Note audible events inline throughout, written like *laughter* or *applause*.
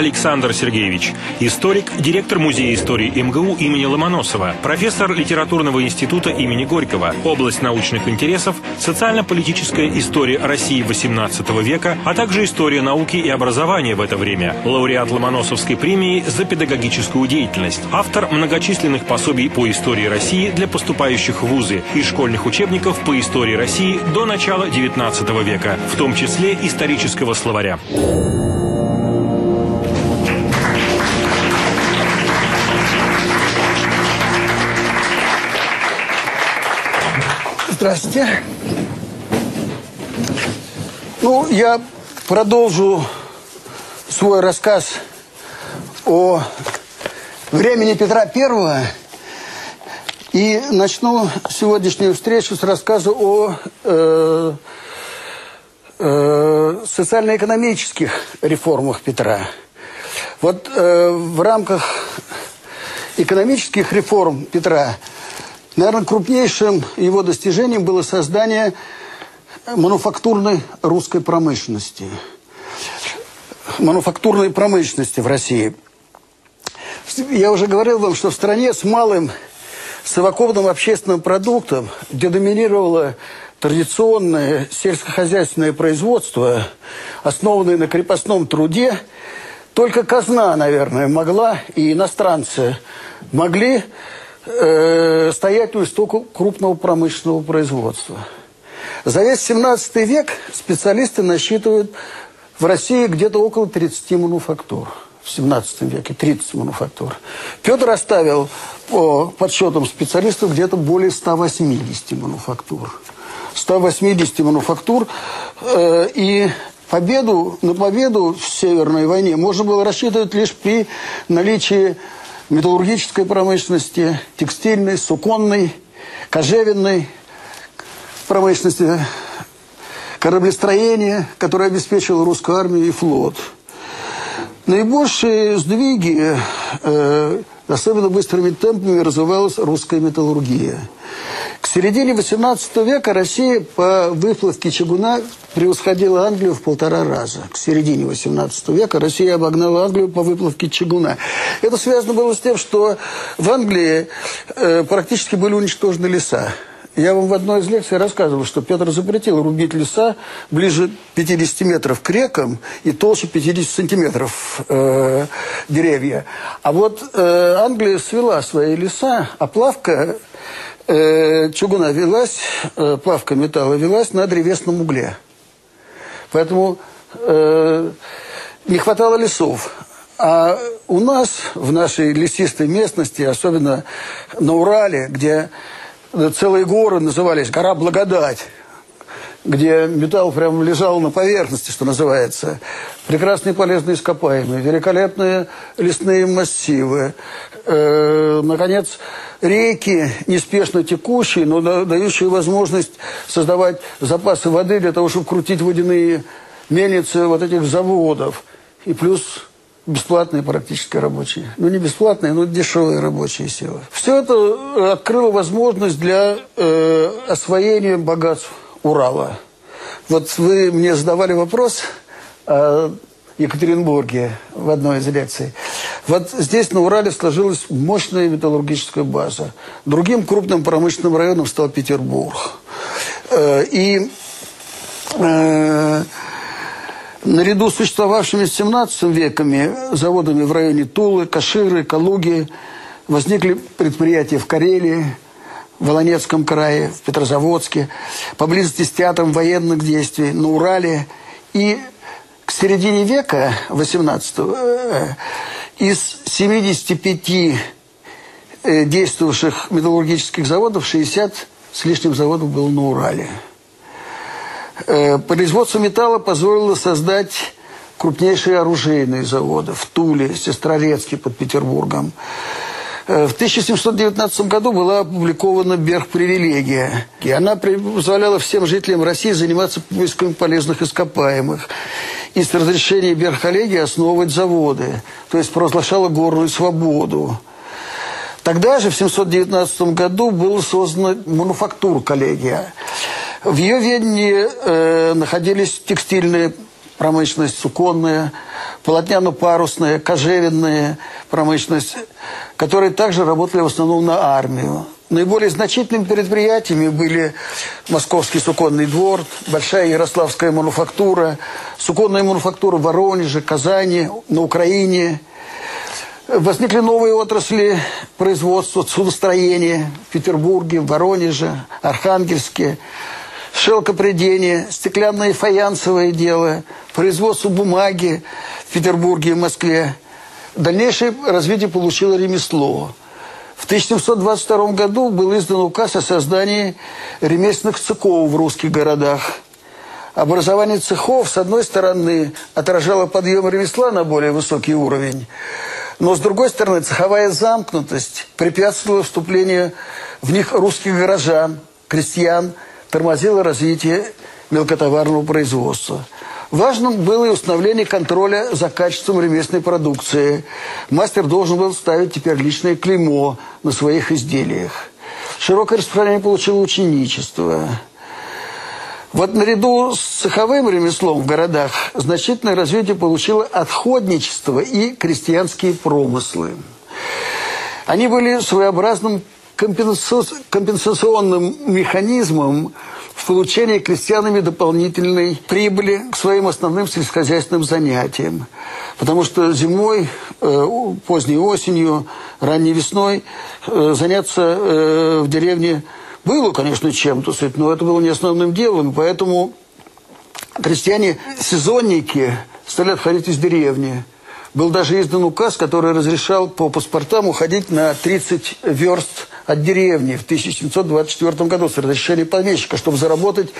Александр Сергеевич. Историк, директор Музея истории МГУ имени Ломоносова. Профессор литературного института имени Горького. Область научных интересов – социально-политическая история России XVIII века, а также история науки и образования в это время. Лауреат Ломоносовской премии за педагогическую деятельность. Автор многочисленных пособий по истории России для поступающих в вузы и школьных учебников по истории России до начала XIX века, в том числе исторического словаря. Здравствуйте. Ну, я продолжу свой рассказ о времени Петра Первого и начну сегодняшнюю встречу с рассказа о э, э, социально-экономических реформах Петра. Вот э, в рамках экономических реформ Петра, наверное, крупнейшим его достижением было создание мануфактурной русской промышленности. Мануфактурной промышленности в России. Я уже говорил вам, что в стране с малым совокупным общественным продуктом, где доминировало традиционное сельскохозяйственное производство, основанное на крепостном труде, только казна, наверное, могла, и иностранцы могли э, стоять у истока крупного промышленного производства. За весь 17 век специалисты насчитывают в России где-то около 30 мануфактур в 17 веке, 30 мануфактур. Петр оставил по подсчетам специалистов где-то более 180 мануфактур. 180 мануфактур. Э, и победу, на победу в Северной войне можно было рассчитывать лишь при наличии металлургической промышленности, текстильной, суконной, кожевенной промышленности, кораблестроения, которое обеспечило русскую армию и флот – Наибольшие сдвиги, э, особенно быстрыми темпами, развивалась русская металлургия. К середине XVIII века Россия по выплавке чугуна превосходила Англию в полтора раза. К середине XVIII века Россия обогнала Англию по выплавке чугуна. Это связано было с тем, что в Англии э, практически были уничтожены леса. Я вам в одной из лекций рассказывал, что Петр запретил рубить леса ближе 50 метров к рекам и толще 50 сантиметров э, деревья. А вот э, Англия свела свои леса, а плавка э, чугуна велась, э, плавка металла велась на древесном угле. Поэтому э, не хватало лесов. А у нас, в нашей лесистой местности, особенно на Урале, где целые горы назывались «Гора Благодать», где металл прям лежал на поверхности, что называется. Прекрасные полезные ископаемые, великолепные лесные массивы. Э, наконец, реки, неспешно текущие, но дающие возможность создавать запасы воды для того, чтобы крутить водяные мельницы вот этих заводов. И плюс бесплатные практически рабочие. Ну, не бесплатные, но дешевые рабочие силы. Все это открыло возможность для э, освоения богатств Урала. Вот вы мне задавали вопрос о Екатеринбурге в одной из лекций. Вот здесь на Урале сложилась мощная металлургическая база. Другим крупным промышленным районом стал Петербург. Э, и... Э, Наряду с существовавшими в 17 веками заводами в районе Тулы, Каширы, Калуги возникли предприятия в Карелии, в Волонецком крае, в Петрозаводске, поблизости с театром военных действий, на Урале. И к середине века 18 э, из 75 э, действовавших металлургических заводов 60 с лишним заводов было на Урале. Э, производство металла позволило создать крупнейшие оружейные заводы в Туле, Сестрорецке под Петербургом. Э, в 1719 году была опубликована Берг-привилегия. И она позволяла всем жителям России заниматься поиском полезных ископаемых. И с разрешения Берг-коллегии основывать заводы. То есть провозглашала горную свободу. Тогда же, в 719 году, была создана мануфактур коллегия. В ее ведении э, находились текстильные промышленность суконная, полотняно-парусная, кожевенная промышленность, которые также работали в основном на армию. Наиболее значительными предприятиями были Московский суконный двор, Большая Ярославская мануфактура, суконная мануфактура в Воронеже, Казани, на Украине. Возникли новые отрасли производства, судостроения в Петербурге, Воронеже, Архангельске, шелкопредение, стеклянное и фаянсовое дело, производство бумаги в Петербурге и Москве. Дальнейшее развитие получило ремесло. В 1722 году был издан указ о создании ремесленных цехов в русских городах. Образование цехов, с одной стороны, отражало подъем ремесла на более высокий уровень, но, с другой стороны, цеховая замкнутость препятствовала вступлению в них русских горожан, крестьян, тормозила развитие мелкотоварного производства – Важным было и установление контроля за качеством ремесленной продукции. Мастер должен был ставить теперь личное клеймо на своих изделиях. Широкое распространение получило ученичество. Вот наряду с цеховым ремеслом в городах значительное развитие получило отходничество и крестьянские промыслы. Они были своеобразным компенсационным механизмом в получении крестьянами дополнительной прибыли к своим основным сельскохозяйственным занятиям. Потому что зимой, э, поздней осенью, ранней весной э, заняться э, в деревне было, конечно, чем-то, но это было не основным делом. Поэтому крестьяне-сезонники стали отходить из деревни. Был даже издан указ, который разрешал по паспортам уходить на 30 верст от деревни в 1724 году с разрешения помещика, чтобы заработать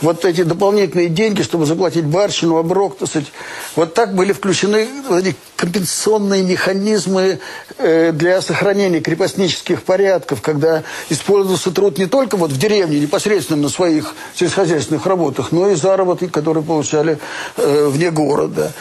вот эти дополнительные деньги, чтобы заплатить барщину, оброк, так сказать. Вот так были включены эти компенсационные механизмы э, для сохранения крепостнических порядков, когда использовался труд не только вот в деревне, непосредственно на своих сельскохозяйственных работах, но и заработки, которые получали э, вне города.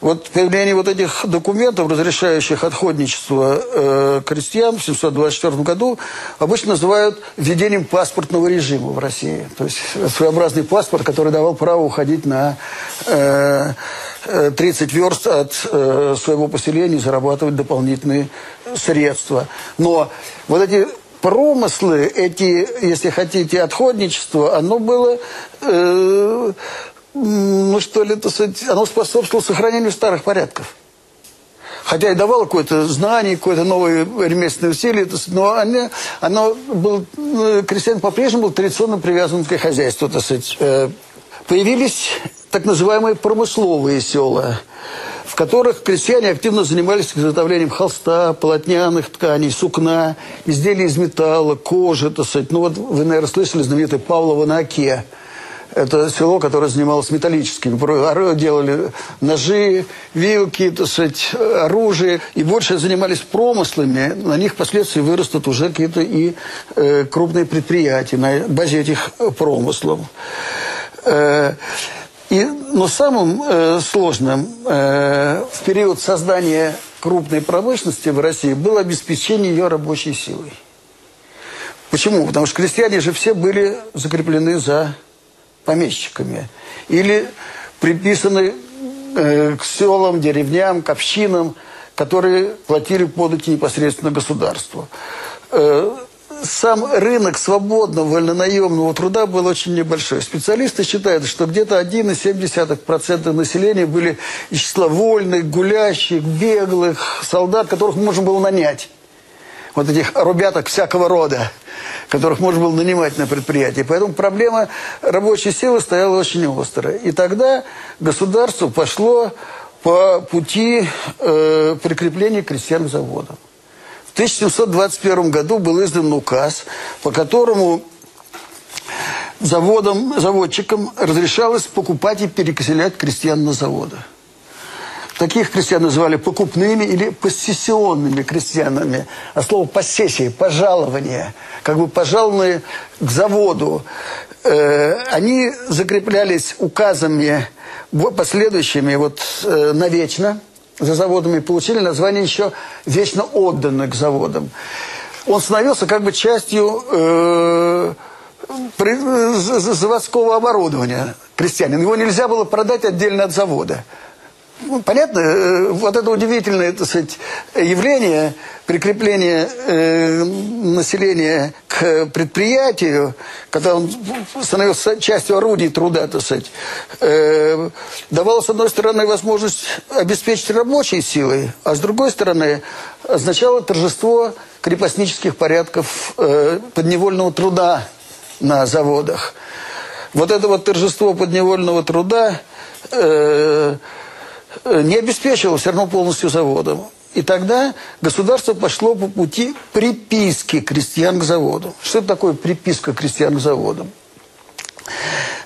Вот появление вот этих документов, разрешающих отходничество э, крестьян в 724 году, обычно называют введением паспортного режима в России. То есть своеобразный паспорт, который давал право уходить на э, 30 э, верст от э, своего поселения и зарабатывать дополнительные средства. Но вот эти промыслы, эти, если хотите, отходничество, оно было... Э, ну что ли, сказать, оно способствовало сохранению старых порядков хотя и давало какое-то знание, какое-то новое ремесленное усилие, но оно, оно был, ну, крестьян по-прежнему был традиционно привязан к хозяйству, так сказать. Э, появились так называемые промысловые села, в которых крестьяне активно занимались изготовлением холста, полотняных тканей, сукна, изделий из металла, кожи, так сказать. Ну вот вы, наверное, слышали знаменитый Павлова на Оке – это село, которое занималось металлическими. Делали ножи, вилки, так сказать, оружие. И больше занимались промыслами. На них впоследствии вырастут уже какие-то и э, крупные предприятия на базе этих промыслов. Э, и, но самым э, сложным э, в период создания крупной промышленности в России было обеспечение ее рабочей силой. Почему? Потому что крестьяне же все были закреплены за помещиками. Или приписаны э, к селам, деревням, к общинам, которые платили подати непосредственно государству. Э, сам рынок свободного вольнонаемного труда был очень небольшой. Специалисты считают, что где-то 1,7% населения были из числа вольных, гулящих, беглых солдат, которых можно было нанять. Вот этих ребяток всякого рода которых можно было нанимать на предприятии. Поэтому проблема рабочей силы стояла очень острая. И тогда государство пошло по пути э, прикрепления крестьян к заводам. В 1721 году был издан указ, по которому заводам, заводчикам разрешалось покупать и перекселять крестьян на заводы. Таких крестьян называли покупными или поссессионными крестьянами. А слово «поссессия» – «пожалование», как бы пожалованные к заводу. Э, они закреплялись указами последующими вот э, навечно за заводами, получили название еще «вечно отданных заводам». Он становился как бы частью э, заводского оборудования. крестьянин. Его нельзя было продать отдельно от завода. Ну, понятно, э, вот это удивительное так сказать, явление прикрепления э, населения к предприятию, когда он становился частью орудий труда, так сказать, э, давало, с одной стороны, возможность обеспечить рабочей силой, а с другой стороны, означало торжество крепостнических порядков э, подневольного труда на заводах. Вот это вот торжество подневольного труда... Э, не обеспечивал все равно полностью заводом. И тогда государство пошло по пути приписки крестьян к заводу. Что такое приписка крестьян к заводам?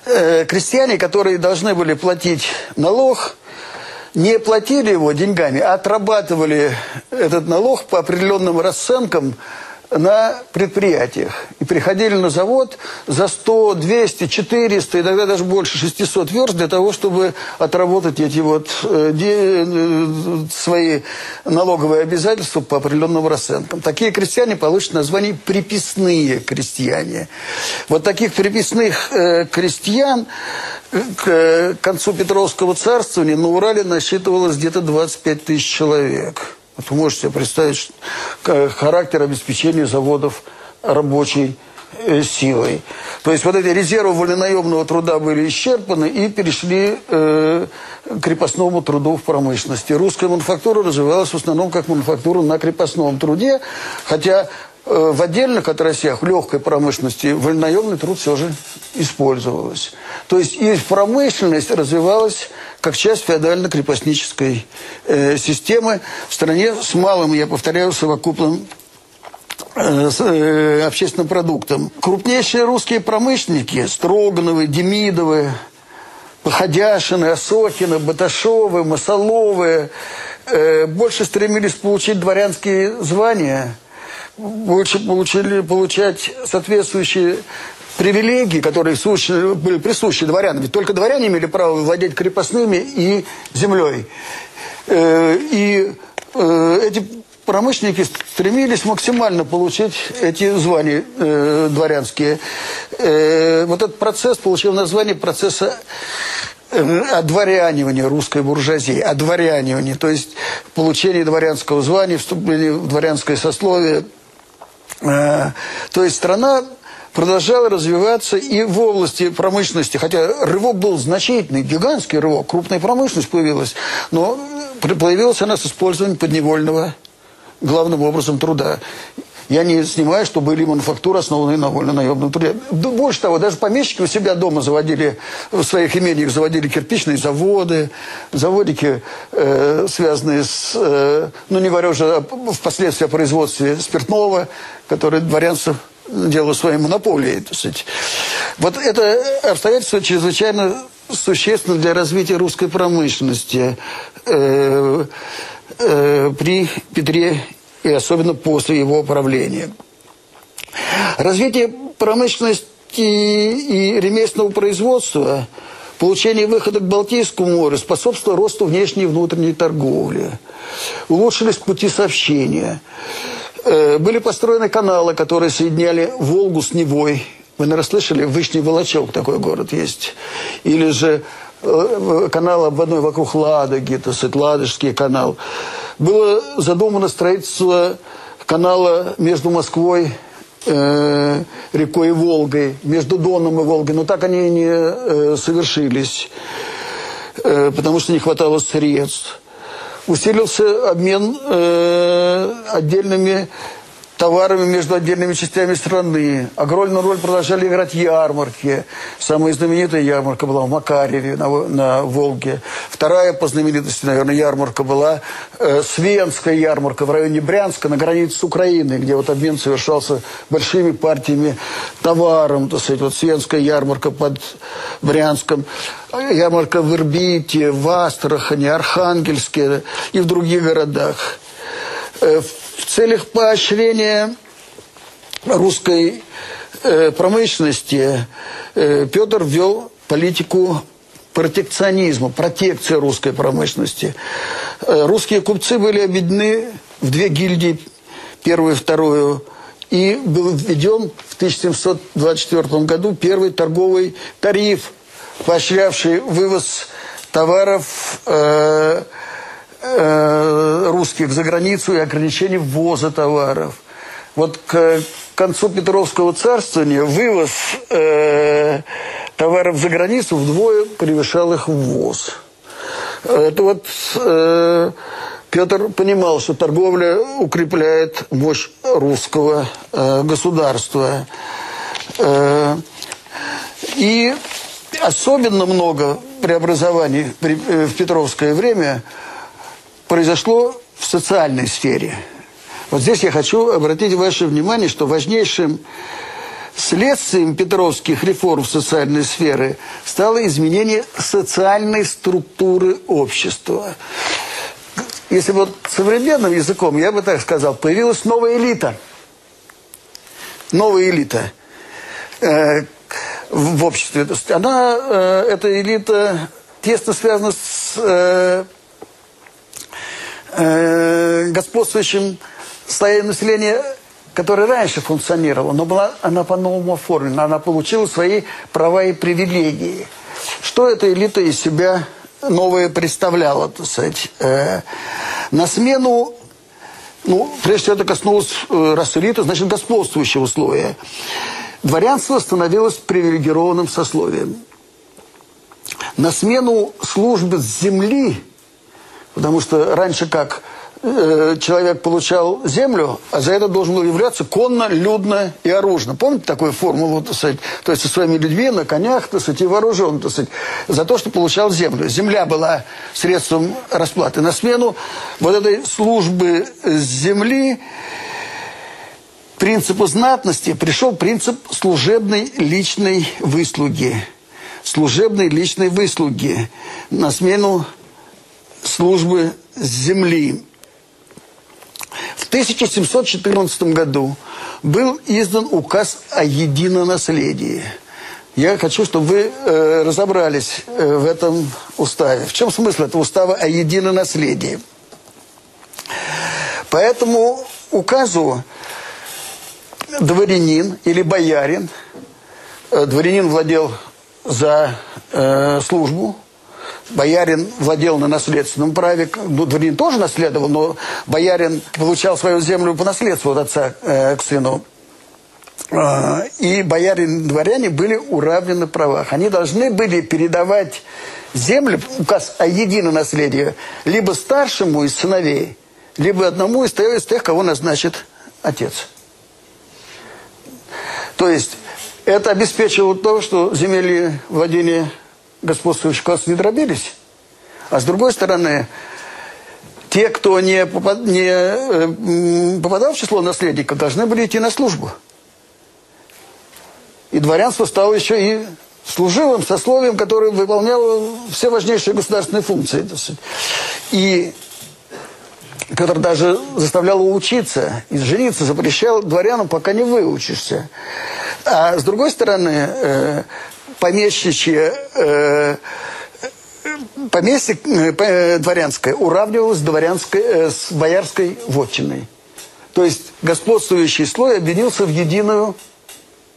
Э, крестьяне, которые должны были платить налог, не платили его деньгами, а отрабатывали этот налог по определенным расценкам на предприятиях. И приходили на завод за 100, 200, 400, иногда даже больше 600 верст для того, чтобы отработать эти вот э, э, свои налоговые обязательства по определенным расценкам. Такие крестьяне получат название приписные крестьяне. Вот таких приписных э, крестьян к концу Петровского царствования на Урале насчитывалось где-то 25 тысяч человек. Вот вы можете себе представить характер обеспечения заводов рабочей э, силой. То есть вот эти резервы вольнонаемного труда были исчерпаны и перешли э, к крепостному труду в промышленности. Русская мануфактура развивалась в основном как мануфактура на крепостном труде, хотя э, в отдельных отраслях легкой промышленности вольнонаемный труд все же использовалась. То есть и промышленность развивалась как часть феодально-крепостнической э, системы в стране с малым, я повторяю, совокупным э, э, общественным продуктом. Крупнейшие русские промышленники Строгановы, Демидовы, Походяшины, Осокины, Баташовы, Масоловы э, больше стремились получить дворянские звания, получили, получать соответствующие привилегии, которые были присущи дворянам. Ведь только дворяне имели право владеть крепостными и землей. Э, и э, эти промышленники стремились максимально получить эти звания э, дворянские. Вот этот процесс получил название процесса одворянивания русской буржуазии, одворянивания, то есть получение дворянского звания, вступление в дворянское сословие. То есть страна продолжала развиваться и в области промышленности, хотя рывок был значительный, гигантский рывок, крупная промышленность появилась, но появилась она с использованием подневольного главным образом труда. Я не снимаю, что были мануфактуры, основанные на вольно-наемном труде. Больше того, даже помещики у себя дома заводили, в своих имениях заводили кирпичные заводы, заводики, э, связанные с, э, ну не говоря уже впоследствии о производстве спиртного, которое дворянство дело своей монополии. Так сказать. Вот это обстоятельство чрезвычайно существенно для развития русской промышленности э, э, при Петре и особенно после его правления. Развитие промышленности и ремесленного производства, получение выхода к Балтийскому морю способствовало росту внешней и внутренней торговли. Улучшились пути сообщения. Э, были построены каналы, которые соединяли Волгу с Невой. Вы, наверное, слышали, Вышний Волочок такой город есть. Или же э, канал обводной вокруг Ладоги, то есть Ладожский канал. Было задумано строительство канала между Москвой э, рекой Волгой, между Доном и Волгой, но так они не э, совершились, э, потому что не хватало средств. Усилился обмен э, отдельными товарами между отдельными частями страны. Огромную роль продолжали играть ярмарки. Самая знаменитая ярмарка была в Макареве на, на Волге. Вторая по знаменитости, наверное, ярмарка была э, Свенская ярмарка в районе Брянска на границе с Украиной, где вот обмен совершался большими партиями товаром. То есть вот Свенская ярмарка под Брянском. Ярмарка в Ирбите, в Астрахане, Архангельске и в других городах. Э, в целях поощрения русской э, промышленности э, Петр ввел политику протекционизма, протекции русской промышленности. Э, русские купцы были объединены в две гильдии, первую и вторую, и был введен в 1724 году первый торговый тариф поощрявший вывоз товаров э, э, русских за границу и ограничение ввоза товаров. Вот к концу Петровского царствования вывоз э, товаров за границу вдвое превышал их ввоз. Это вот э, Петр понимал, что торговля укрепляет мощь русского э, государства. Э, и особенно много преобразований э, в Петровское время произошло в социальной сфере. Вот здесь я хочу обратить ваше внимание, что важнейшим следствием петровских реформ в социальной сфере стало изменение социальной структуры общества. Если вот современным языком, я бы так сказал, появилась новая элита. Новая элита э, в, обществе. Она, э, эта элита тесно связана с э, э, господствующим слоем населения, которое раньше функционировало, но была она по-новому оформлена, она получила свои права и привилегии. Что эта элита из себя новое представляла, так сказать? Э, на смену, ну, прежде всего это коснулось, э, раз элиты, значит, господствующего слоя. Дворянство становилось привилегированным сословием. На смену службы с земли, потому что раньше как Э, человек получал землю, а за это должен был являться конно, людно и оружно. Помните такую формулу, так сказать, то есть со своими людьми на конях, так сказать, и вооружен, так сказать, за то, что получал землю. Земля была средством расплаты. На смену вот этой службы земли принципу знатности пришел принцип служебной личной выслуги. Служебной личной выслуги на смену службы земли. В 1714 году был издан указ о единонаследии. Я хочу, чтобы вы э, разобрались э, в этом уставе. В чем смысл этого устава о единонаследии? По этому указу дворянин или боярин, э, дворянин владел за э, службу, боярин владел на наследственном праве, ну, дворянин тоже наследовал, но боярин получал свою землю по наследству от отца э, к сыну. Э, и боярин дворяне были уравнены в правах. Они должны были передавать землю, указ о едином наследии, либо старшему из сыновей, либо одному из тех, кого назначит отец. То есть это обеспечивало то, что земельные владения господствующих классов не дробились. А с другой стороны, те, кто не, попад, не э, попадал в число наследников, должны были идти на службу. И дворянство стало еще и служивым сословием, которое выполняло все важнейшие государственные функции. И Петр даже заставлял его учиться и жениться, запрещал дворянам, пока не выучишься. А с другой стороны, э, помещичье э, поместье э, дворянское уравнивалось с, дворянской, э, с боярской вотчиной. То есть господствующий слой объединился в единую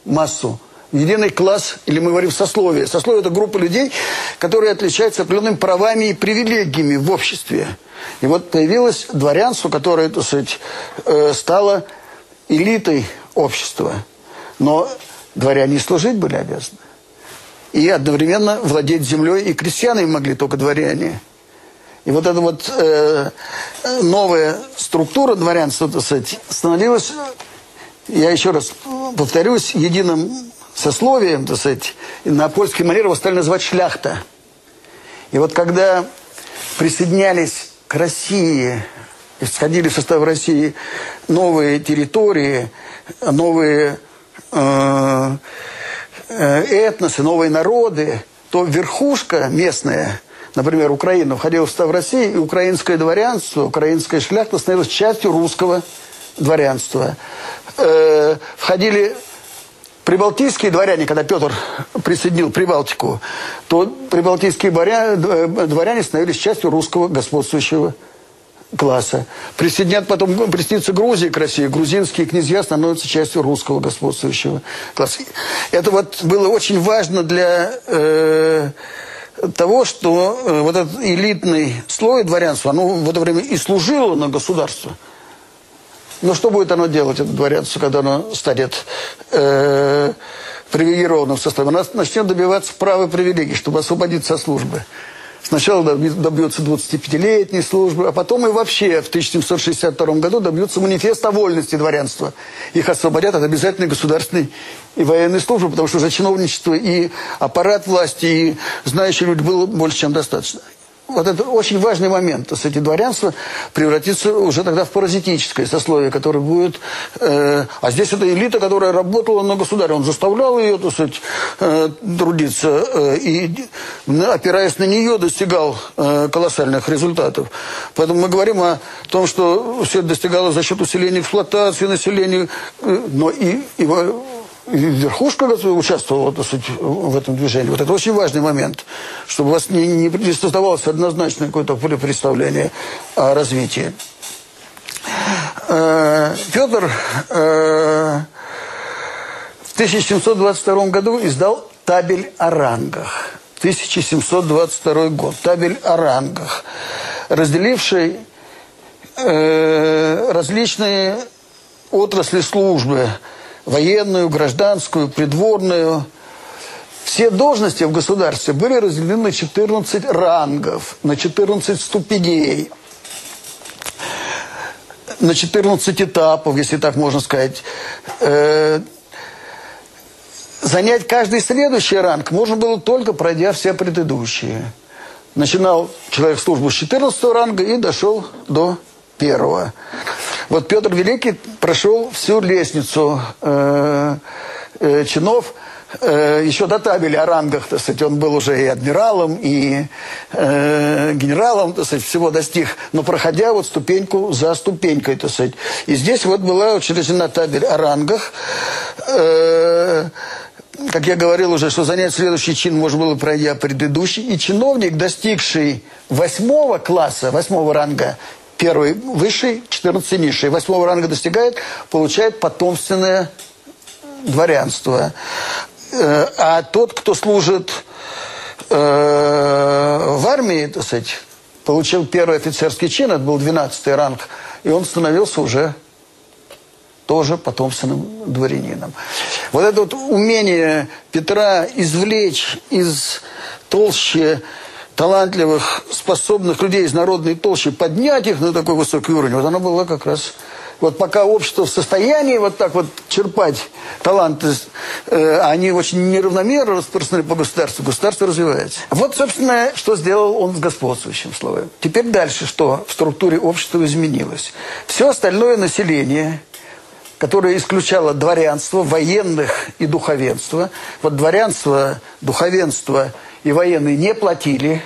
массу, в единый класс, или мы говорим сословие. Сословие – это группа людей, которые отличаются определенными правами и привилегиями в обществе. И вот появилось дворянство, которое, так сказать, э, стало элитой общества. Но дворяне служить были обязаны и одновременно владеть землей, и крестьяне могли только дворяне. И вот эта вот э, новая структура дворянства, так сказать, становилась, я еще раз повторюсь, единым сословием, так сказать, на польский манер его стали называть шляхта. И вот когда присоединялись к России, исходили в состав России новые территории, новые Э, этносы, новые народы, то верхушка местная, например, Украина, входила в состав России, и украинское дворянство, украинская шляхта становилась частью русского дворянства. Э, входили прибалтийские дворяне, когда Петр присоединил Прибалтику, то прибалтийские дворяне, дворяне становились частью русского господствующего класса. Присоединят потом, присоединится Грузия к России, грузинские князья становятся частью русского господствующего класса. Это вот было очень важно для э, того, что э, вот этот элитный слой дворянства, оно в это время и служило на государство. Но что будет оно делать, это дворянство, когда оно станет э, привилегированным составом? Оно начнет добиваться права привилегий, чтобы освободиться от службы. Сначала добьется 25-летней службы, а потом и вообще в 1762 году добьются манифеста вольности дворянства. Их освободят от обязательной государственной и военной службы, потому что уже чиновничество и аппарат власти, и знающие люди было больше, чем достаточно вот это очень важный момент. То есть эти дворянство превратится уже тогда в паразитическое сословие, которое будет... Э, а здесь это элита, которая работала на государя. Он заставлял ее, так сказать, э, трудиться. Э, и, опираясь на нее, достигал э, колоссальных результатов. Поэтому мы говорим о том, что все это достигалось за счет усиления эксплуатации населения. Э, но и, и верхушка участвовала так сказать, в этом движении. Вот это очень важный момент, чтобы у вас не, не создавалось однозначное какое-то представление о развитии. Э, Петр э, в 1722 году издал табель о рангах. 1722 год. Табель о рангах, разделивший э, различные отрасли службы – военную, гражданскую, придворную. Все должности в государстве были разделены на 14 рангов, на 14 ступеней, на 14 этапов, если так можно сказать. Э, занять каждый следующий ранг можно было только пройдя все предыдущие. Начинал человек службу с 14 ранга и дошел до первого. Вот Петр Великий прошел всю лестницу э, э, чинов, э, еще до табели о рангах, так сказать, он был уже и адмиралом, и э, генералом, так сказать, всего достиг, но проходя вот ступеньку за ступенькой, так сказать. И здесь вот была учреждена табель о рангах, э, как я говорил уже, что занять следующий чин можно было, пройдя предыдущий, и чиновник, достигший восьмого класса, восьмого ранга, Первый высший, 14 низший. Восьмого ранга достигает, получает потомственное дворянство. Э, а тот, кто служит э, в армии, так сказать, получил первый офицерский чин, это был 12 ранг, и он становился уже тоже потомственным дворянином. Вот это вот умение Петра извлечь из толщи талантливых, способных людей из народной толщи, поднять их на такой высокий уровень, вот оно было как раз... Вот пока общество в состоянии вот так вот черпать таланты, э, они очень неравномерно распространены по государству, государство развивается. Вот, собственно, что сделал он с господствующим словом. Теперь дальше, что в структуре общества изменилось. Все остальное население которое исключало дворянство, военных и духовенство. Вот дворянство, духовенство – и военные не платили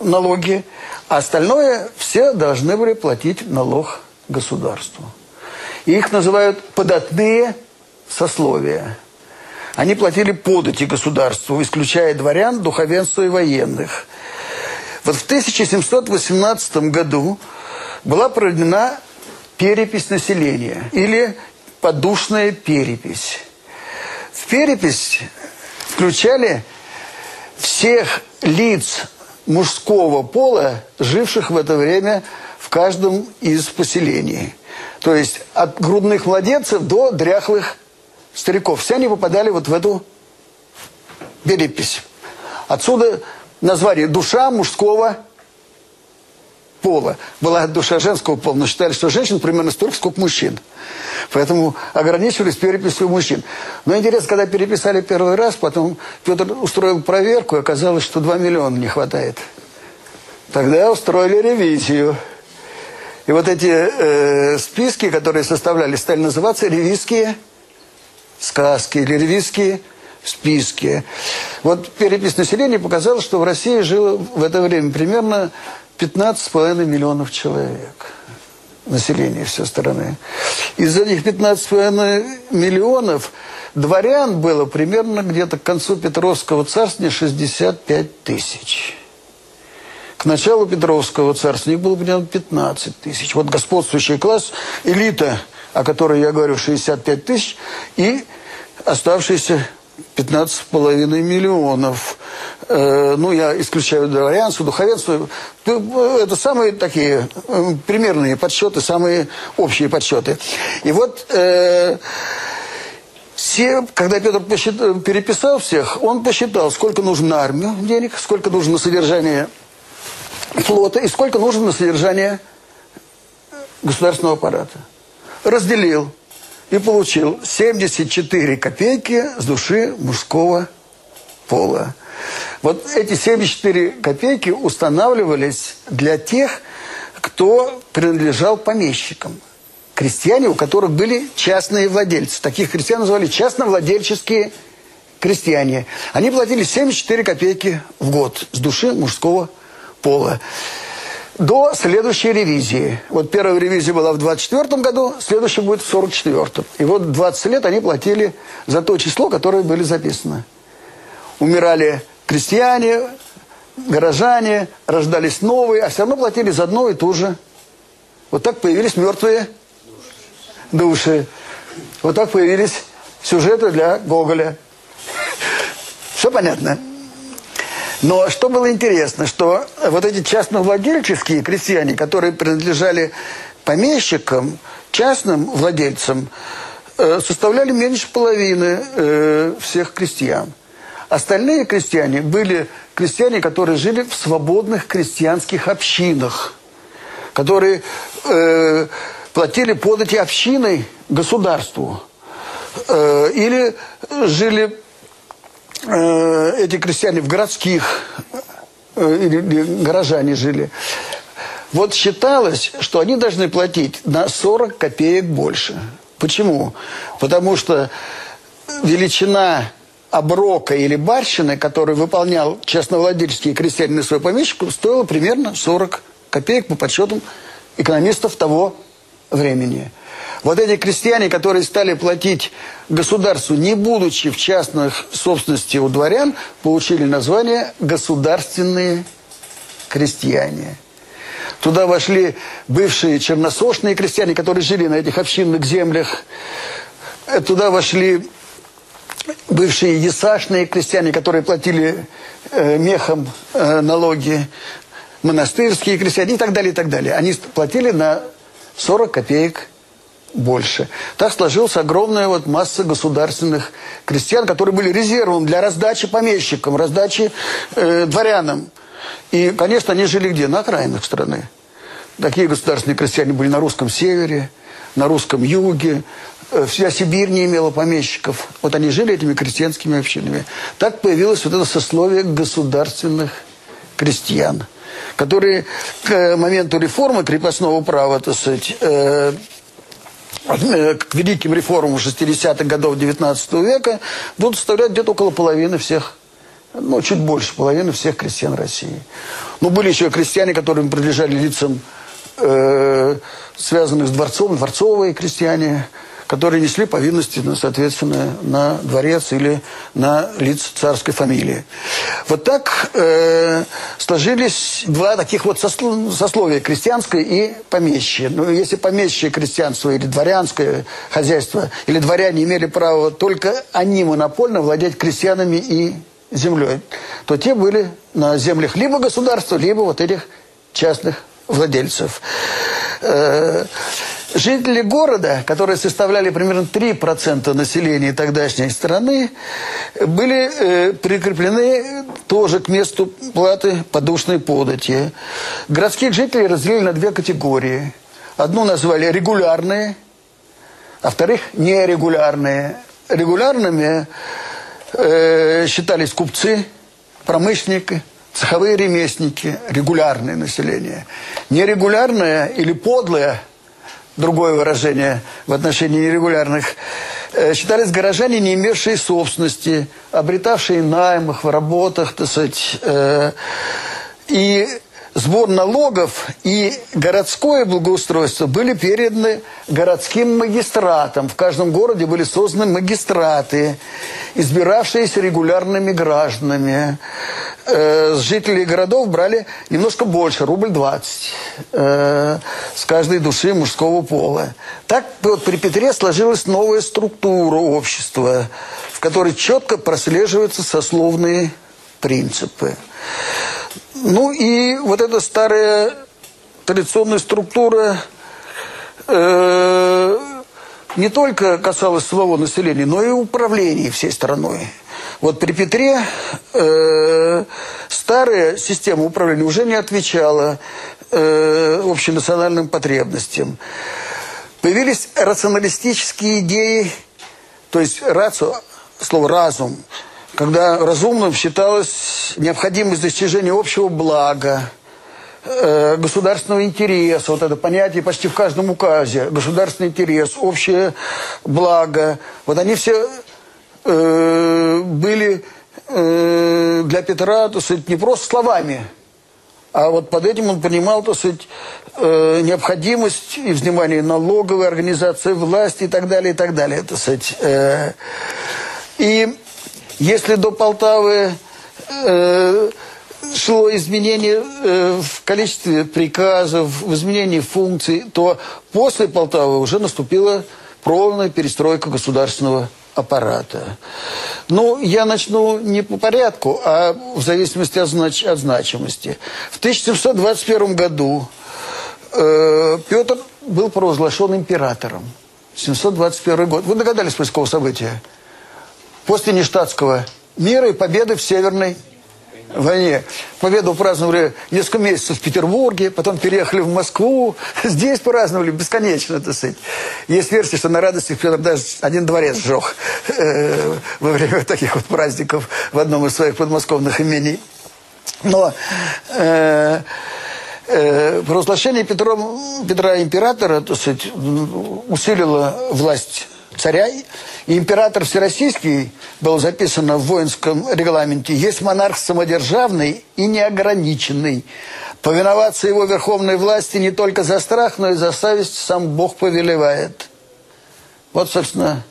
налоги, а остальное все должны были платить налог государству. Их называют податные сословия. Они платили подати государству, исключая дворян, духовенства и военных. Вот в 1718 году была проведена перепись населения или подушная перепись. В перепись включали всех лиц мужского пола, живших в это время в каждом из поселений. То есть от грудных младенцев до дряхлых стариков. Все они попадали вот в эту перепись. Отсюда название «душа мужского пола. Была душа женского пола, но считали, что женщин примерно столько, сколько мужчин. Поэтому ограничивались переписью мужчин. Но интересно, когда переписали первый раз, потом Петр устроил проверку, и оказалось, что 2 миллиона не хватает. Тогда устроили ревизию. И вот эти э, списки, которые составляли, стали называться ревизские сказки или ревизские списки. Вот перепись населения показала, что в России жило в это время примерно 15,5 миллионов человек населения всей страны. Из этих 15,5 миллионов дворян было примерно где-то к концу Петровского царствования 65 тысяч. К началу Петровского царства их было примерно 15 тысяч. Вот господствующий класс, элита, о которой я говорю, 65 тысяч, и оставшиеся 15,5 миллионов. Э, ну, я исключаю дворянство, духовенство. Это самые такие э, примерные подсчеты, самые общие подсчеты. И вот... Э, все, когда Петр посчитал, переписал всех, он посчитал, сколько нужно на армию денег, сколько нужно на содержание флота и сколько нужно на содержание государственного аппарата. Разделил и получил 74 копейки с души мужского пола. Вот эти 74 копейки устанавливались для тех, кто принадлежал помещикам. Крестьяне, у которых были частные владельцы. Таких крестьян называли частновладельческие крестьяне. Они платили 74 копейки в год с души мужского пола до следующей ревизии. Вот первая ревизия была в 24 году, следующая будет в 44 -м. И вот 20 лет они платили за то число, которое были записаны. Умирали крестьяне, горожане, рождались новые, а все равно платили за одно и то же. Вот так появились мертвые души. Вот так появились сюжеты для Гоголя. Все понятно? Но что было интересно, что вот эти частновладельческие крестьяне, которые принадлежали помещикам, частным владельцам, э, составляли меньше половины э, всех крестьян. Остальные крестьяне были крестьяне, которые жили в свободных крестьянских общинах, которые э, платили под эти общины государству э, или жили эти крестьяне в городских, э, или горожане жили, вот считалось, что они должны платить на 40 копеек больше. Почему? Потому что величина оброка или барщины, который выполнял частновладельческий крестьянин и свой стоила примерно 40 копеек по подсчетам экономистов того времени. Вот эти крестьяне, которые стали платить государству, не будучи в частных собственности у дворян, получили название «государственные крестьяне». Туда вошли бывшие черносошные крестьяне, которые жили на этих общинных землях. Туда вошли бывшие ясашные крестьяне, которые платили э, мехом э, налоги, монастырские крестьяне и так далее, и так далее. Они платили на 40 копеек больше. Так сложилась огромная вот масса государственных крестьян, которые были резервом для раздачи помещикам, раздачи э, дворянам. И, конечно, они жили где? На окраинах страны. Такие государственные крестьяне были на русском севере, на русском юге. Э, вся Сибирь не имела помещиков. Вот они жили этими крестьянскими общинами. Так появилось вот это сословие государственных крестьян которые к моменту реформы крепостного права, так сказать, э, к великим реформам 60-х годов 19 века будут составлять где-то около половины всех, ну, чуть больше половины всех крестьян России. Но были еще крестьяне, которым принадлежали лицам, э, связанных с дворцом, дворцовые крестьяне, которые несли повинности, ну, соответственно, на дворец или на лиц царской фамилии. Вот так э, сложились два таких вот сословия, крестьянское и помещие. Ну, если помещие крестьянство или дворянское хозяйство, или дворяне имели право только они монопольно владеть крестьянами и землей, то те были на землях либо государства, либо вот этих частных владельцев. Э, Жители города, которые составляли примерно 3% населения тогдашней страны, были э, прикреплены тоже к месту платы подушной подати. Городских жителей разделили на две категории. Одну назвали регулярные, а вторых нерегулярные. Регулярными э, считались купцы, промышленники, цеховые ремесленники, регулярное население. Нерегулярное или подлое – другое выражение в отношении нерегулярных, э, считались горожане, не имевшие собственности, обретавшие наймах в работах, так сказать, э, и сбор налогов и городское благоустройство были переданы городским магистратам. В каждом городе были созданы магистраты, избиравшиеся регулярными гражданами. э, с жителей городов брали немножко больше, рубль 20 э, с каждой души мужского пола. Так вот при Петре сложилась новая структура общества, в которой четко прослеживаются сословные принципы. Ну и вот эта старая традиционная структура э, не только касалась самого населения, но и управления всей страной. Вот при Петре э, старая система управления уже не отвечала э, общенациональным потребностям. Появились рационалистические идеи, то есть рацио, слово «разум», когда разумным считалось необходимость достижения общего блага, э, государственного интереса, вот это понятие почти в каждом указе, государственный интерес, общее благо, вот они все э, были э, для Петра, то сказать, не просто словами, а вот под этим он понимал, то сказать, э, необходимость и внимание налоговой организации власти и так далее, и так далее, то сказать. Э, и если до Полтавы э, шло изменение э, в количестве приказов, в изменении функций, то после Полтавы уже наступила полная перестройка государственного аппарата. Ну, я начну не по порядку, а в зависимости от, знач от значимости. В 1721 году э, Петр был провозглашен императором. 721 год. Вы догадались после какого события? После нештатского мира и победы в Северной войне. Победу праздновали несколько месяцев в Петербурге, потом переехали в Москву. *laughs* Здесь праздновали бесконечно, так сказать. Есть версия, что на радостях Петр даже один дворец сжег э, во время таких вот праздников в одном из своих подмосковных имений. Но э, э, провозглашение Петром, Петра императора, так сказать, усилило власть царя. И император Всероссийский, было записано в воинском регламенте, есть монарх самодержавный и неограниченный. Повиноваться его верховной власти не только за страх, но и за совесть сам Бог повелевает. Вот, собственно,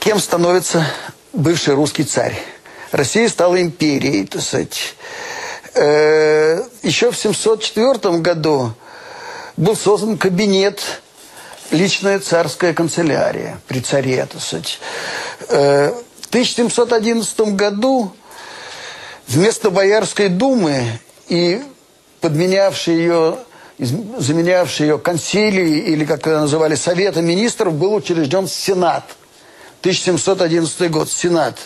кем становится бывший русский царь. Россия стала империей, так сказать. Э, еще в 704 году был создан кабинет личная царская канцелярия при царе, так сказать. Э, в 1711 году вместо Боярской думы и подменявший ее, заменявший ее консилии, или как это называли, Совета министров, был учрежден Сенат. 1711 год, Сенат.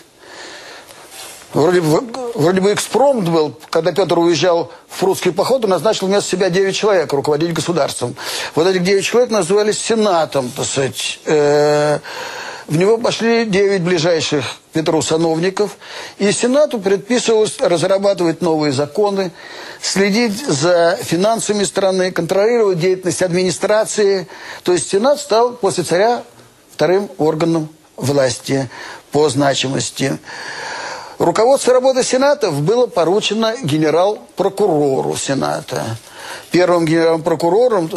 Вроде, вроде бы экспромт был, когда Петр уезжал в русский поход, он назначил вместо себя 9 человек руководить государством. Вот этих 9 человек назывались Сенатом, так сказать. Э, в него пошли 9 ближайших Петру сановников. И Сенату предписывалось разрабатывать новые законы, следить за финансами страны, контролировать деятельность администрации. То есть Сенат стал после царя вторым органом власти по значимости. Руководство работы Сенатов было поручено генерал-прокурору Сената. Первым генерал-прокурором,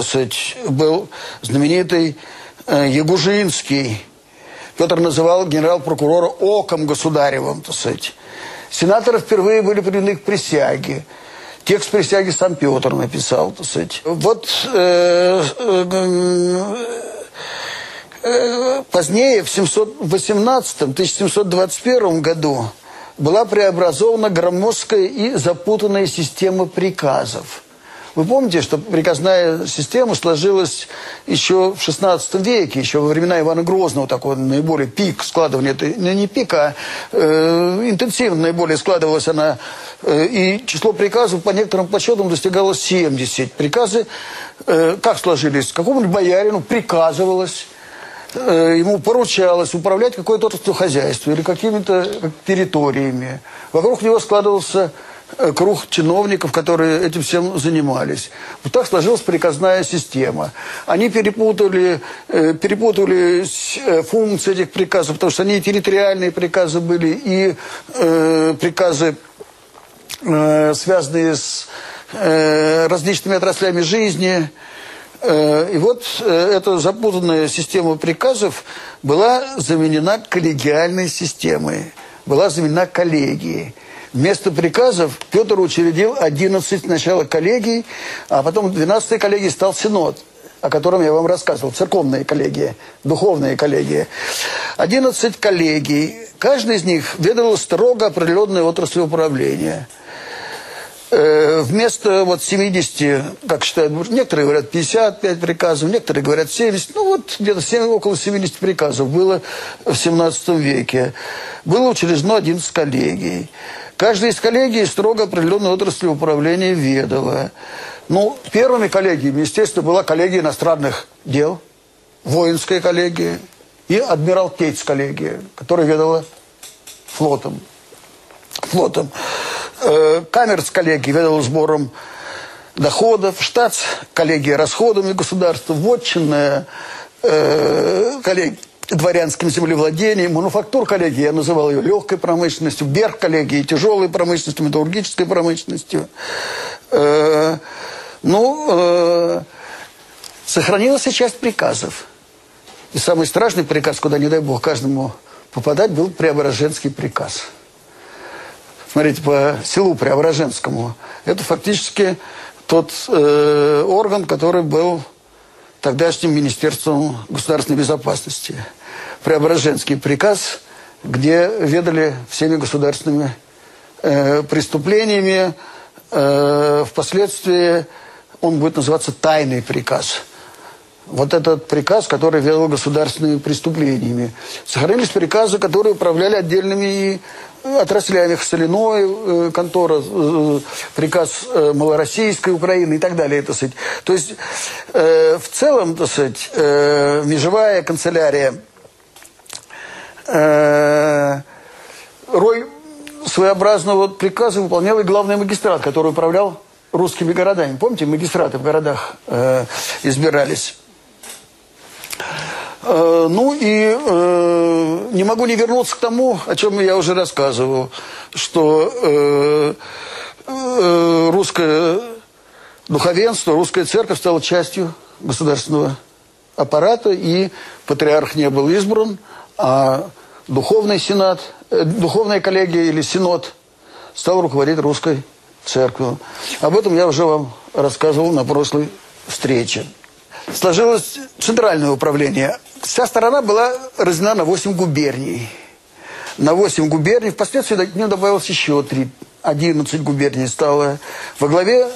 был знаменитый э, Ягужинский. Петр называл генерал-прокурора оком государевым, так. Сенаторы впервые были приведены к присяге. Текст присяги сам Петр написал. Вот э, э, э, позднее, в 718-1721 году, была преобразована громоздкая и запутанная система приказов. Вы помните, что приказная система сложилась еще в XVI веке, еще во времена Ивана Грозного, такой наиболее пик складывания, это не пик, а э, интенсивно наиболее складывалась она, э, и число приказов по некоторым подсчетам достигало 70. Приказы э, как сложились? Какому-нибудь боярину приказывалось ему поручалось управлять какой-то отраслью хозяйства или какими-то территориями. Вокруг него складывался э, круг чиновников, которые этим всем занимались. Вот так сложилась приказная система. Они перепутали, э, перепутали функции этих приказов, потому что они и территориальные приказы были, и приказы, связанные с различными отраслями жизни – Э, и вот э, эта запутанная система приказов была заменена коллегиальной системой. была заменена коллегией. Вместо приказов Петр учредил 11 сначала коллегий, а потом 12 коллегий стал Синод, о котором я вам рассказывал, церковные коллегии, духовные коллегии. 11 коллегий, каждый из них ведал строго определенной отрасли управления – Э, вместо вот 70, как считают, некоторые говорят 55 приказов, некоторые говорят 70, ну вот где-то 7, около 70 приказов было в 17 веке. Было учреждено 11 коллегий. Каждая из коллегий строго определенной отрасли управления ведала. Ну, первыми коллегиями, естественно, была коллегия иностранных дел, воинская коллегия и адмиралтейц коллегия, которая ведала флотом. Флотом э, камерс коллегии ведал сбором доходов, штат коллегии расходами государства, вотчинная э, коллегия дворянским землевладением, мануфактур коллегии, я называл ее легкой промышленностью, берг коллегии, тяжелой промышленностью, металлургической промышленностью. Э, ну, сохранилась часть приказов. И самый страшный приказ, куда, не дай бог, каждому попадать, был Преображенский приказ – смотрите, по селу Преображенскому, это фактически тот э, орган, который был тогдашним Министерством государственной безопасности. Преображенский приказ, где ведали всеми государственными э, преступлениями. Э, впоследствии он будет называться тайный приказ. Вот этот приказ, который ведал государственными преступлениями. Сохранились приказы, которые управляли отдельными отраслями соляной э, контора, э, приказ э, малороссийской Украины и так далее. Так сказать. То есть э, в целом, так сказать, э, межевая канцелярия э, роль своеобразного приказа выполнял и главный магистрат, который управлял русскими городами. Помните, магистраты в городах э, избирались. Э, ну и э, не могу не вернуться к тому, о чем я уже рассказывал, что э, э, русское духовенство, русская церковь стала частью государственного аппарата, и патриарх не был избран, а духовный сенат, э, духовная коллегия или синод стал руководить русской церковью. Об этом я уже вам рассказывал на прошлой встрече. Сложилось центральное управление Вся страна была разделена на 8 губерний. На 8 губерний. Впоследствии к ним добавилось еще 3. 11 губерний стало. Во главе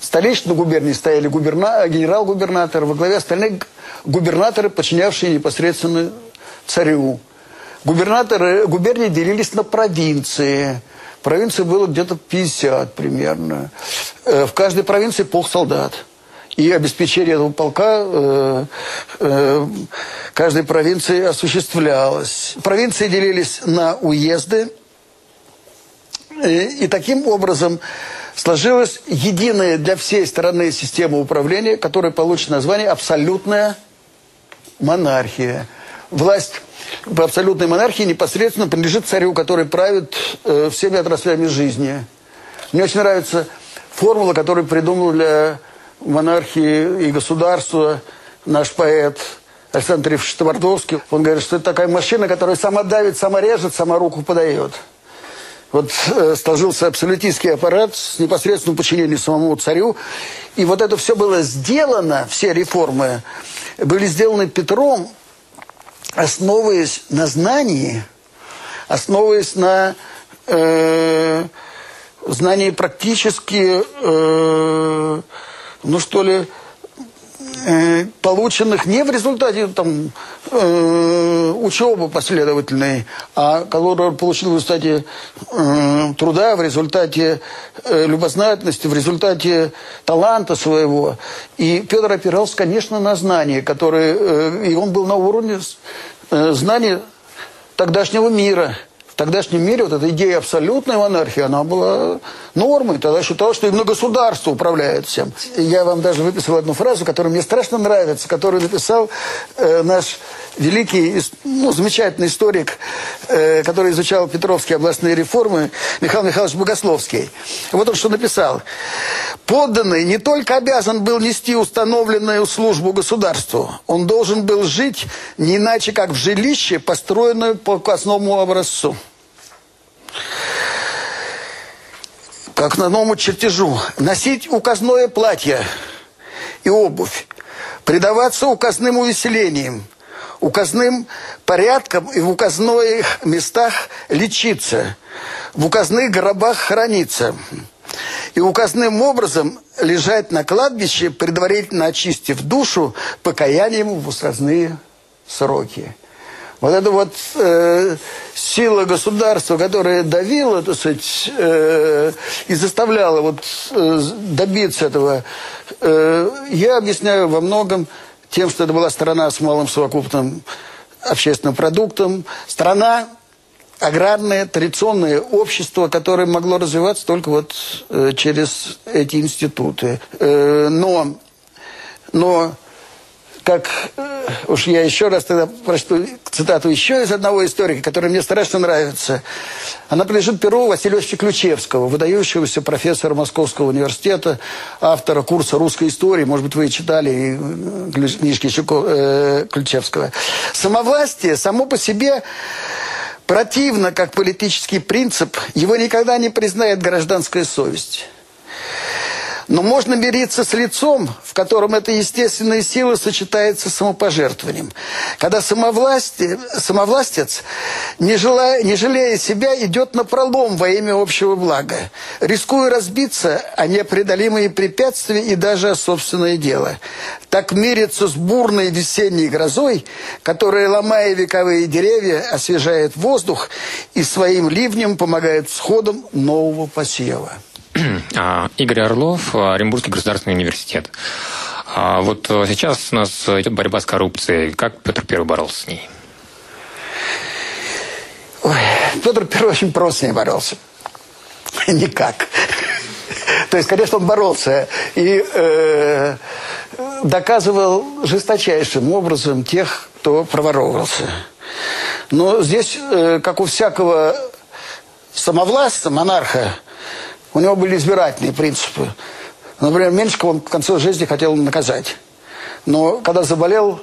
столичной губернии стояли губерна... генерал-губернатор. Во главе остальных губернаторы, подчинявшие непосредственно царю. Губернаторы губернии делились на провинции. Провинций было где-то 50 примерно. Э, в каждой провинции полсолдат. солдат и обеспечение этого полка э, э, каждой провинции осуществлялось. Провинции делились на уезды, и, и таким образом сложилась единая для всей страны система управления, которая получит название «абсолютная монархия». Власть в абсолютной монархии непосредственно принадлежит царю, который правит э, всеми отраслями жизни. Мне очень нравится формула, которую придумал для монархии и государства наш поэт Александр Ильич Твардовский. Он говорит, что это такая машина, которая сама давит, сама режет, сама руку подает. Вот э, сложился абсолютистский аппарат с непосредственным подчинением самому царю. И вот это все было сделано, все реформы были сделаны Петром, основываясь на знании, основываясь на э, знании практически... Э, ну что ли, э, полученных не в результате там, э, учебы последовательной, а который получил в результате э, труда, в результате любознательности, в результате таланта своего. И Петр опирался, конечно, на знания, которые, и он был на уровне знаний тогдашнего мира – тогдашнем мире вот эта идея абсолютной монархии, она была нормой. Тогда считалось, что именно государство управляет всем. Я вам даже выписал одну фразу, которая мне страшно нравится, которую написал э, наш великий, ну, замечательный историк, э, который изучал Петровские областные реформы, Михаил Михайлович Богословский. Вот он что написал. «Подданный не только обязан был нести установленную службу государству, он должен был жить не иначе, как в жилище, построенное по основному образцу». Как на новому чертежу, носить указное платье и обувь, предаваться указным увеселениям, указным порядкам и в указных местах лечиться, в указных гробах храниться и указным образом лежать на кладбище, предварительно очистив душу покаянием в указные сроки. Вот эта вот э, сила государства, которая давила, так сказать, э, и заставляла вот э, добиться этого, э, я объясняю во многом тем, что это была страна с малым совокупным общественным продуктом, страна аграрное, традиционное общество, которое могло развиваться только вот э, через эти институты. Э, но, но как э, уж я еще раз тогда прочту цитату еще из одного историка, который мне страшно нравится. Она принадлежит перу Васильевича Ключевского, выдающегося профессора Московского университета, автора курса русской истории. Может быть, вы читали э, книжки э, Ключевского. Самовластие само по себе противно как политический принцип. Его никогда не признает гражданская совесть. Но можно мириться с лицом, в котором эта естественная сила сочетается с самопожертвованием. Когда самовластец, не, желая, не жалея себя, идет на пролом во имя общего блага, рискуя разбиться о непреодолимые препятствия и даже о собственное дело. Так мирится с бурной весенней грозой, которая, ломая вековые деревья, освежает воздух и своим ливнем помогает всходам нового посева. А, Игорь Орлов, Оренбургский государственный университет. А вот сейчас у нас идет борьба с коррупцией. Как Петр Первый боролся с ней? Ой, Петр Первый очень просто с ней боролся. *laughs* Никак. То есть, конечно, он боролся и э, доказывал жесточайшим образом тех, кто проворовывался. Но здесь, э, как у всякого самовластца, монарха, у него были избирательные принципы. Например, Меньшикова он в конце жизни хотел наказать. Но когда заболел,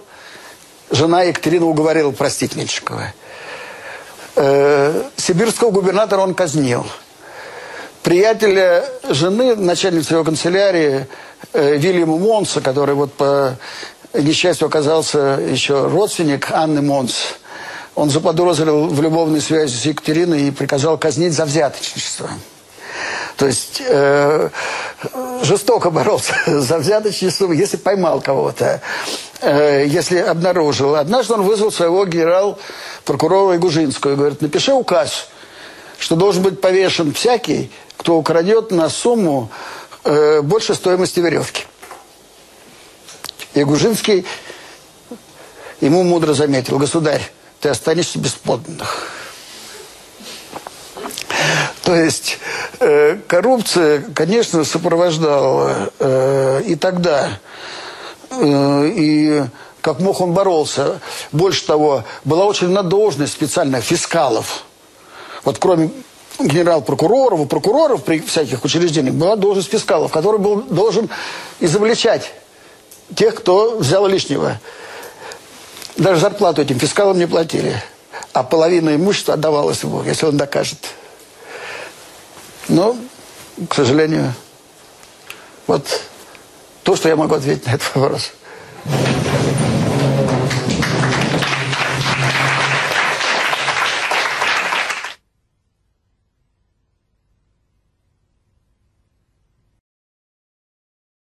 жена Екатерина уговорила простить Меньшикова. Э, сибирского губернатора он казнил. Приятеля жены, начальницы его канцелярии, э, Вильяма Монса, который вот по несчастью оказался еще родственник Анны Монс, он заподозрил в любовной связи с Екатериной и приказал казнить за взяточничество. То есть э, жестоко боролся *laughs* за взяточничество, если поймал кого-то, э, если обнаружил. Однажды он вызвал своего генерал-прокурора Игужинского и говорит, напиши указ, что должен быть повешен всякий, кто украдет на сумму э, больше стоимости веревки. Игужинский ему мудро заметил, государь, ты останешься без. То есть э, коррупция, конечно, сопровождала э, и тогда. Э, и как мог он боролся. Больше того, была очень должность специальная фискалов. Вот кроме генерал-прокуроров и прокуроров при всяких учреждениях была должность фискалов, который был должен изобличать тех, кто взял лишнего. Даже зарплату этим фискалам не платили. А половина имущества отдавалась ему, если он докажет. Но, к сожалению, вот то, что я могу ответить на этот вопрос.